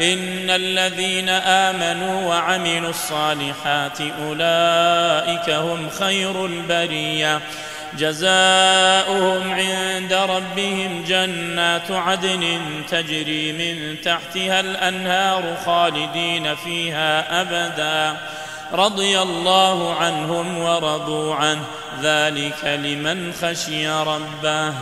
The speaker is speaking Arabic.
ان الذين امنوا وعملوا الصالحات اولئك هم خير البريه جزاؤهم عند ربهم جنات عدن تجري من تحتها الانهار خالدين فيها ابدا رضي الله عنهم ورضوا عنه ذلك لمن خشي ربه